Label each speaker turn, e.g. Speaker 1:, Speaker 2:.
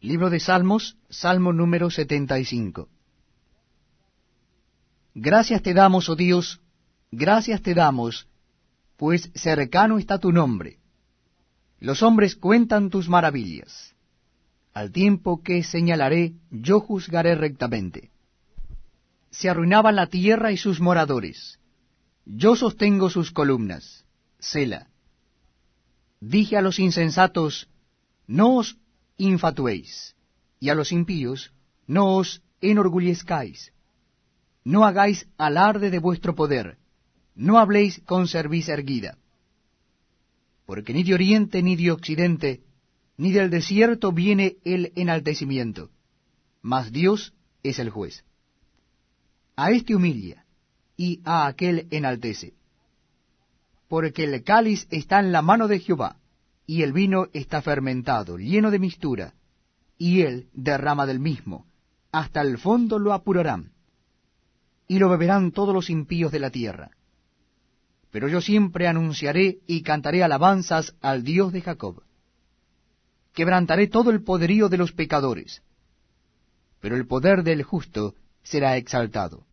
Speaker 1: Libro de Salmos, Salmo número 75. Gracias te damos, oh Dios, gracias te damos, pues cercano está tu nombre. Los hombres cuentan tus maravillas. Al tiempo que señalaré, yo juzgaré rectamente. Se arruinaban la tierra y sus moradores. Yo sostengo sus columnas. Sela. Dije a los insensatos, no os infatuéis, y a los impíos, no os enorgullezcáis. No hagáis alarde de vuestro poder, no habléis con cerviz erguida. Porque ni de oriente ni de occidente, ni del desierto viene el enaltecimiento, mas Dios es el juez. A éste humilla, y a aquel enaltece. Porque el cáliz está en la mano de Jehová, y el vino está fermentado, lleno de mistura, y él derrama del mismo, hasta el fondo lo apurarán, y lo beberán todos los impíos de la tierra. Pero yo siempre anunciaré y cantaré alabanzas al Dios de Jacob. Quebrantaré todo el poderío de los pecadores, pero el poder del justo será exaltado.